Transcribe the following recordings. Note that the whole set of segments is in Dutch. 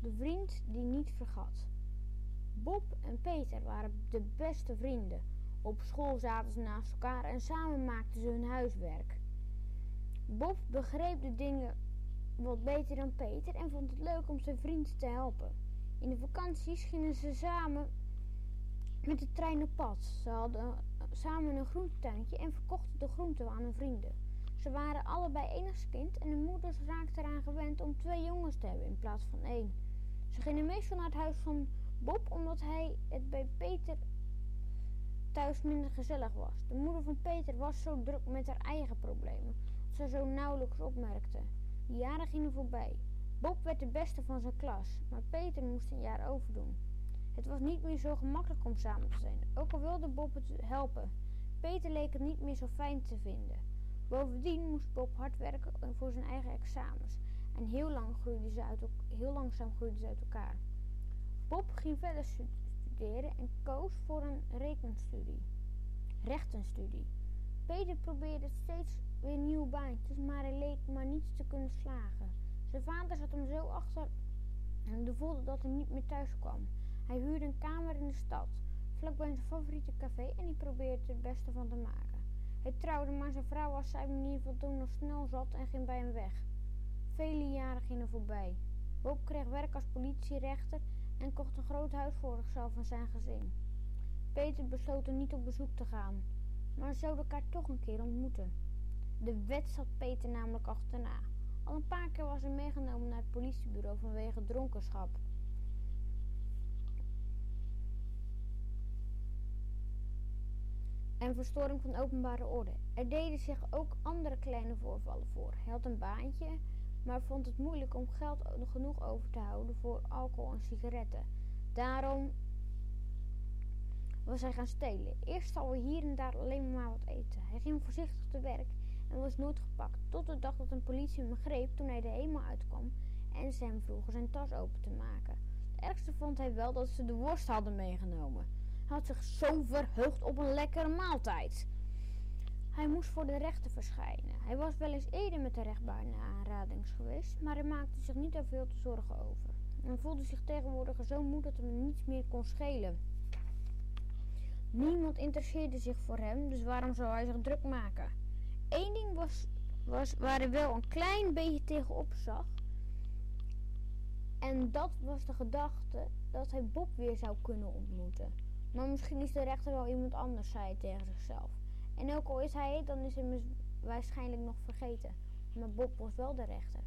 De vriend die niet vergat. Bob en Peter waren de beste vrienden. Op school zaten ze naast elkaar en samen maakten ze hun huiswerk. Bob begreep de dingen wat beter dan Peter en vond het leuk om zijn vriend te helpen. In de vakanties gingen ze samen met de trein op pad. Ze hadden samen een groentetuintje en verkochten de groenten aan hun vrienden. Ze waren allebei enigskind en hun moeders raakten eraan gewend om twee jongens te hebben in plaats van één. Ze gingen meestal naar het huis van Bob omdat hij het bij Peter thuis minder gezellig was. De moeder van Peter was zo druk met haar eigen problemen dat ze zo nauwelijks opmerkte. De jaren gingen voorbij. Bob werd de beste van zijn klas, maar Peter moest een jaar overdoen. Het was niet meer zo gemakkelijk om samen te zijn, ook al wilde Bob het helpen. Peter leek het niet meer zo fijn te vinden. Bovendien moest Bob hard werken voor zijn eigen examens en heel, lang groeiden ze uit, heel langzaam groeiden ze uit elkaar. Bob ging verder studeren en koos voor een rekenstudie, rechtenstudie. Peter probeerde steeds weer nieuwe baantjes, maar hij leek maar niets te kunnen slagen. Zijn vader zat hem zo achter en voelde dat hij niet meer thuis kwam. Hij huurde een kamer in de stad, vlakbij zijn favoriete café en hij probeerde er het beste van te maken. Hij trouwde, maar zijn vrouw was zijn manier van doen nog snel zat en ging bij hem weg. Vele jaren gingen voorbij. Bob kreeg werk als politierechter en kocht een groot huis voor zichzelf en zijn gezin. Peter besloot er niet op bezoek te gaan, maar zouden elkaar toch een keer ontmoeten. De wet zat Peter namelijk achterna. Al een paar keer was hij meegenomen naar het politiebureau vanwege dronkenschap. en verstoring van openbare orde. Er deden zich ook andere kleine voorvallen voor. Hij had een baantje, maar vond het moeilijk om geld genoeg over te houden voor alcohol en sigaretten. Daarom was hij gaan stelen. Eerst hij hier en daar alleen maar wat eten. Hij ging voorzichtig te werk en was nooit gepakt. Tot de dag dat een politie hem greep toen hij de hemel uitkwam en ze hem vroegen zijn tas open te maken. Het ergste vond hij wel dat ze de worst hadden meegenomen had zich zo verheugd op een lekkere maaltijd. Hij moest voor de rechter verschijnen. Hij was wel eens eerder met de rechtbaar in aanradings geweest, maar hij maakte zich niet veel te zorgen over. En voelde zich tegenwoordig zo moe dat hem niets meer kon schelen. Niemand interesseerde zich voor hem, dus waarom zou hij zich druk maken? Eén ding was, was waar hij wel een klein beetje tegenop zag. En dat was de gedachte dat hij Bob weer zou kunnen ontmoeten. Maar misschien is de rechter wel iemand anders, zei hij tegen zichzelf. En ook al is hij het, dan is hij waarschijnlijk nog vergeten. Maar Bob was wel de rechter.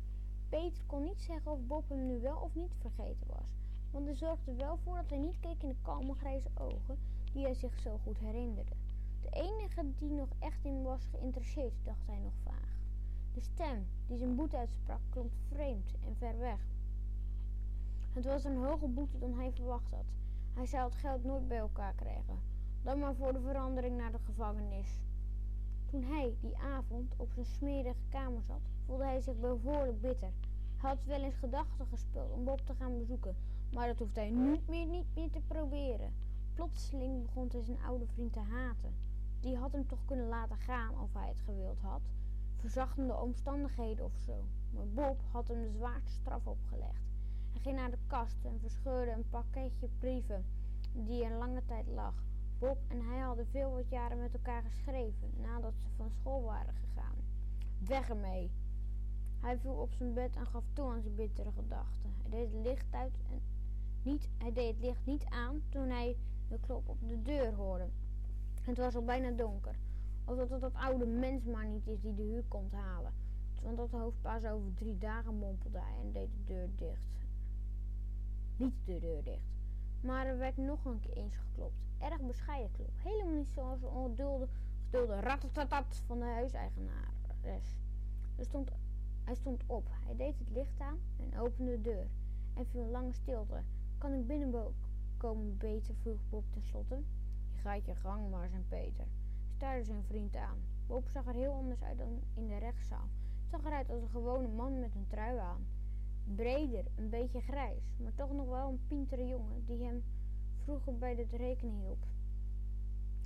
Peter kon niet zeggen of Bob hem nu wel of niet vergeten was. Want hij zorgde wel voor dat hij niet keek in de kalme grijze ogen die hij zich zo goed herinnerde. De enige die nog echt in was geïnteresseerd, dacht hij nog vaag. De stem die zijn boete uitsprak klonk vreemd en ver weg. Het was een hoge boete dan hij verwacht had. Hij zou het geld nooit bij elkaar krijgen. Dan maar voor de verandering naar de gevangenis. Toen hij die avond op zijn smerige kamer zat, voelde hij zich behoorlijk bitter. Hij had wel eens gedachten gespeeld om Bob te gaan bezoeken, maar dat hoefde hij nu meer niet meer te proberen. Plotseling begon hij zijn oude vriend te haten. Die had hem toch kunnen laten gaan of hij het gewild had. Verzachtende omstandigheden of zo. Maar Bob had hem de zwaarste straf opgelegd. Hij ging naar de kast en verscheurde een pakketje brieven die er lange tijd lag. Bob en hij hadden veel wat jaren met elkaar geschreven nadat ze van school waren gegaan. Weg ermee! Hij viel op zijn bed en gaf toe aan zijn bittere gedachten. Hij deed het licht uit en niet, hij deed het licht niet aan toen hij de klop op de deur hoorde. Het was al bijna donker. Alsof het dat oude mens maar niet is die de huur komt halen. Want dat hoofd pas over drie dagen mompelde hij en deed de deur dicht niet de deur dicht. Maar er werd nog een keer eens geklopt. Erg bescheiden klop. Helemaal niet zoals een ongedulde gedulde ratatatat van de huiseigenares. Er stond, hij stond op, hij deed het licht aan en opende de deur. En viel een lange stilte. Kan ik binnenkomen, Peter? vroeg Bob tenslotte. Je gaat je gang maar, zei Peter. Staarde zijn vriend aan. Bob zag er heel anders uit dan in de rechtszaal. Zag eruit als een gewone man met een trui aan. Breder, een beetje grijs, maar toch nog wel een pintere jongen die hem vroeger bij het rekenen hielp.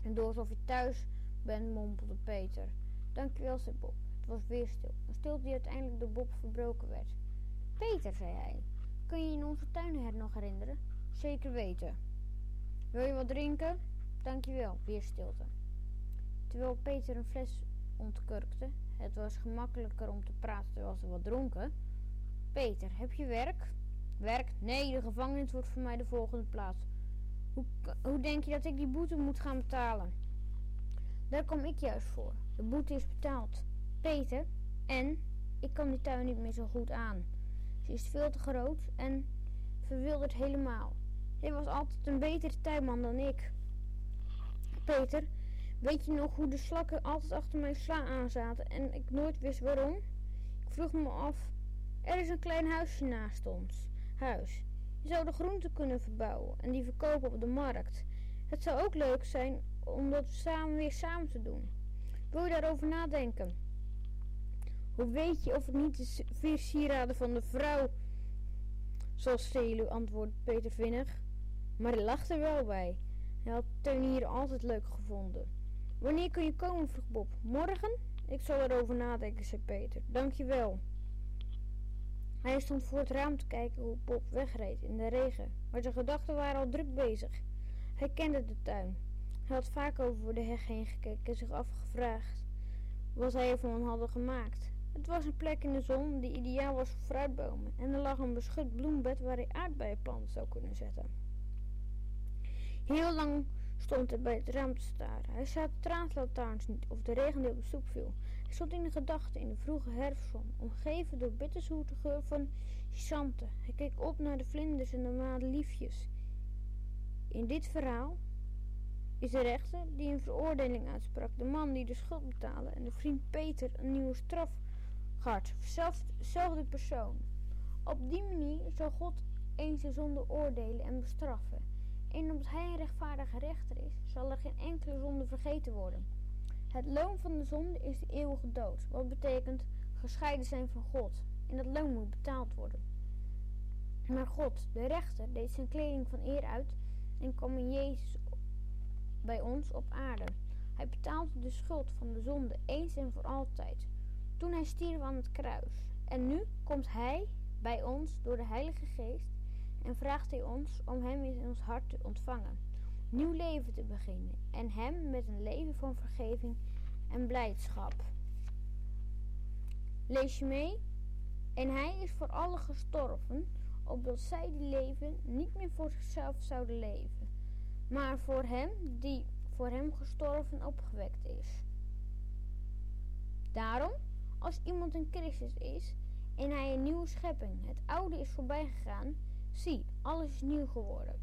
En door alsof je thuis bent, mompelde Peter. Dankjewel, zei Bob. Het was weer stil. Een stilte die uiteindelijk door Bob verbroken werd. Peter, zei hij, kun je je in onze tuin nog herinneren? Zeker weten. Wil je wat drinken? Dankjewel, weer stilte. Terwijl Peter een fles ontkurkte, het was gemakkelijker om te praten terwijl ze wat dronken. Peter, heb je werk? Werk? Nee, de gevangenis wordt voor mij de volgende plaats. Hoe, hoe denk je dat ik die boete moet gaan betalen? Daar kom ik juist voor. De boete is betaald. Peter, en ik kan die tuin niet meer zo goed aan. Ze is veel te groot en verwilderd helemaal. Hij was altijd een betere tuinman dan ik. Peter, weet je nog hoe de slakken altijd achter mijn sla aanzaten en ik nooit wist waarom? Ik vroeg me af, er is een klein huisje naast ons huis. Je zou de groenten kunnen verbouwen en die verkopen op de markt. Het zou ook leuk zijn om dat samen weer samen te doen. Wil je daarover nadenken? Hoe weet je of het niet de vier sieraden van de vrouw zoals Celu, antwoordde Peter vinnig. Maar hij lachte er wel bij. Hij had hier altijd leuk gevonden. Wanneer kun je komen? vroeg Bob. Morgen? Ik zal erover nadenken, zei Peter. Dankjewel. Hij stond voor het raam te kijken hoe Bob wegreed in de regen, maar zijn gedachten waren al druk bezig. Hij kende de tuin. Hij had vaak over de heg heen gekeken en zich afgevraagd wat hij ervan hadden gemaakt. Het was een plek in de zon die ideaal was voor fruitbomen en er lag een beschut bloembed waar hij aardbeienplanten zou kunnen zetten. Heel lang stond hij bij het raam te staren. Hij zag de traanlantaarns niet of de regen die op de stoep viel. Stond in de gedachten in de vroege herfstzon, omgeven door bitterzoete geur van chante. Hij keek op naar de vlinders en de madeliefjes. In dit verhaal is de rechter die een veroordeling uitsprak, de man die de schuld betaalde en de vriend Peter een nieuwe straf hart. Zelfde persoon. Op die manier zal God eens de zonde oordelen en bestraffen. En omdat hij een rechtvaardige rechter is, zal er geen enkele zonde vergeten worden. Het loon van de zonde is de eeuwige dood, wat betekent gescheiden zijn van God. En dat loon moet betaald worden. Maar God, de rechter, deed zijn kleding van eer uit en kwam in Jezus bij ons op aarde. Hij betaalde de schuld van de zonde eens en voor altijd toen hij stierf aan het kruis. En nu komt hij bij ons door de Heilige Geest en vraagt hij ons om hem in ons hart te ontvangen, nieuw leven te beginnen en hem met een leven van vergeving en blijdschap. Lees je mee? En hij is voor allen gestorven, opdat zij die leven niet meer voor zichzelf zouden leven, maar voor hem die voor hem gestorven opgewekt is. Daarom als iemand een Christus is en hij een nieuwe schepping, het oude is voorbij gegaan, zie, alles is nieuw geworden.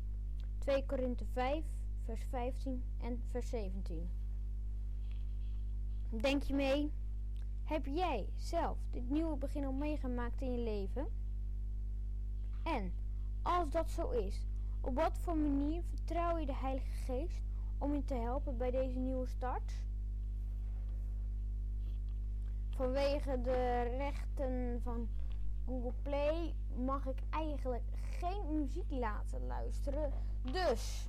2 Korinthe 5, vers 15 en vers 17. Denk je mee? Heb jij zelf dit nieuwe begin al meegemaakt in je leven? En, als dat zo is, op wat voor manier vertrouw je de Heilige Geest om je te helpen bij deze nieuwe start? vanwege de rechten van Google Play mag ik eigenlijk geen muziek laten luisteren. Dus,